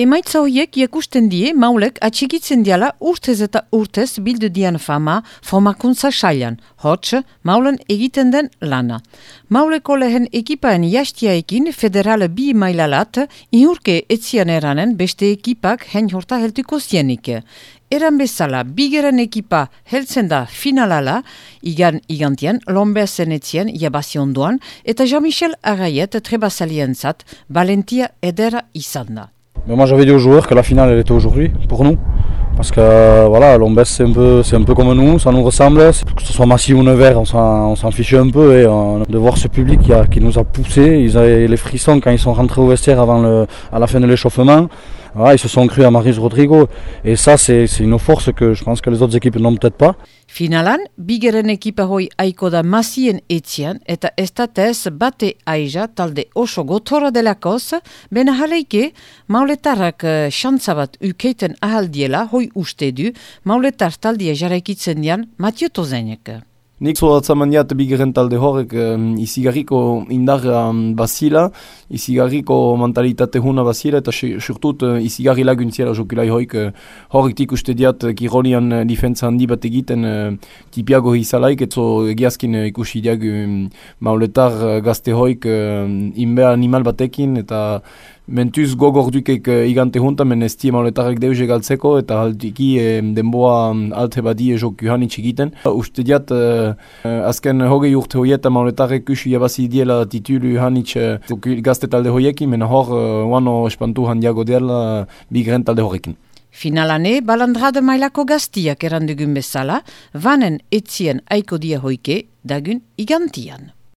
Emaitza horiek ikusten die maulek atxikitzen diala urtez eta urtez bildu dian fama formakuntza sailan, hotx maulen egiten den lana. Mauleko lehen ekipaen jastiaekin federale bi mailalat inurke etzian eranen beste ekipak hen horta heltuko zienik. Eran bezala, bigeren ekipa heltzen da finalala, igan igantian, lomberzen etzien jabazion duan, eta Jean-Michel Arraiet trebazalien zat, Valentia edera izan da. Moi j'avais dit aux joueurs que la finale elle était aujourd'hui pour nous. Parce que voilà, l'Ombès c'est un, peu, un peu comme nous, ça nous ressemble. Que ce soit Massy ou Nevers, on s'en fichait un peu. Et euh, de voir ce public qui, a, qui nous a poussé, ils avaient les frissons quand ils sont rentrés au vestiaire avant le, à la fin de l'échauffement. Voilà, ils se sont crus à Maris Rodrigo. Et ça, c'est une force que je pense que les autres équipes n'ont peut-être pas. Finalan, bigeren ekipa hoi aiko da masien etzian eta estatez bate aiza talde oso gotora delakoz, bena jaleike, mauletarrak uh, bat ukeiten ahaldiela hoi uste du, mauletar taldia jaraikitzen dian Matio Tozenek. Nik zo atzaman jat bigeren talde horrek um, izigarriko indarra basila, izigarriko mentalitate huna basila, eta surtut uh, izigarri laguntziara jokilai hoik uh, horrek tik uste diat kirolian uh, difentza handi bat egiten uh, tipiago izalaik, etzo egiazkin uh, ikusi diagu um, mauletar uh, gazte hoik uh, inbea animal batekin, eta mentuz gogor dukek uh, igante junta, men ez tia mauletarek deuze galtzeko, eta haldiki eh, denboa um, alte badi jok juhanitz egiten. Uh, uste diat, uh, azken hogei urte hoieta mauletarek usu jabazi diela titulu juhanitz uh, gazte talde hoiekin, men hor wano espantu handiago dela bigren talde horrekin. Finalane, balandrade mailako gaztiak erandugun bezala, vanen etzien aiko dia hoike, dagun igantian.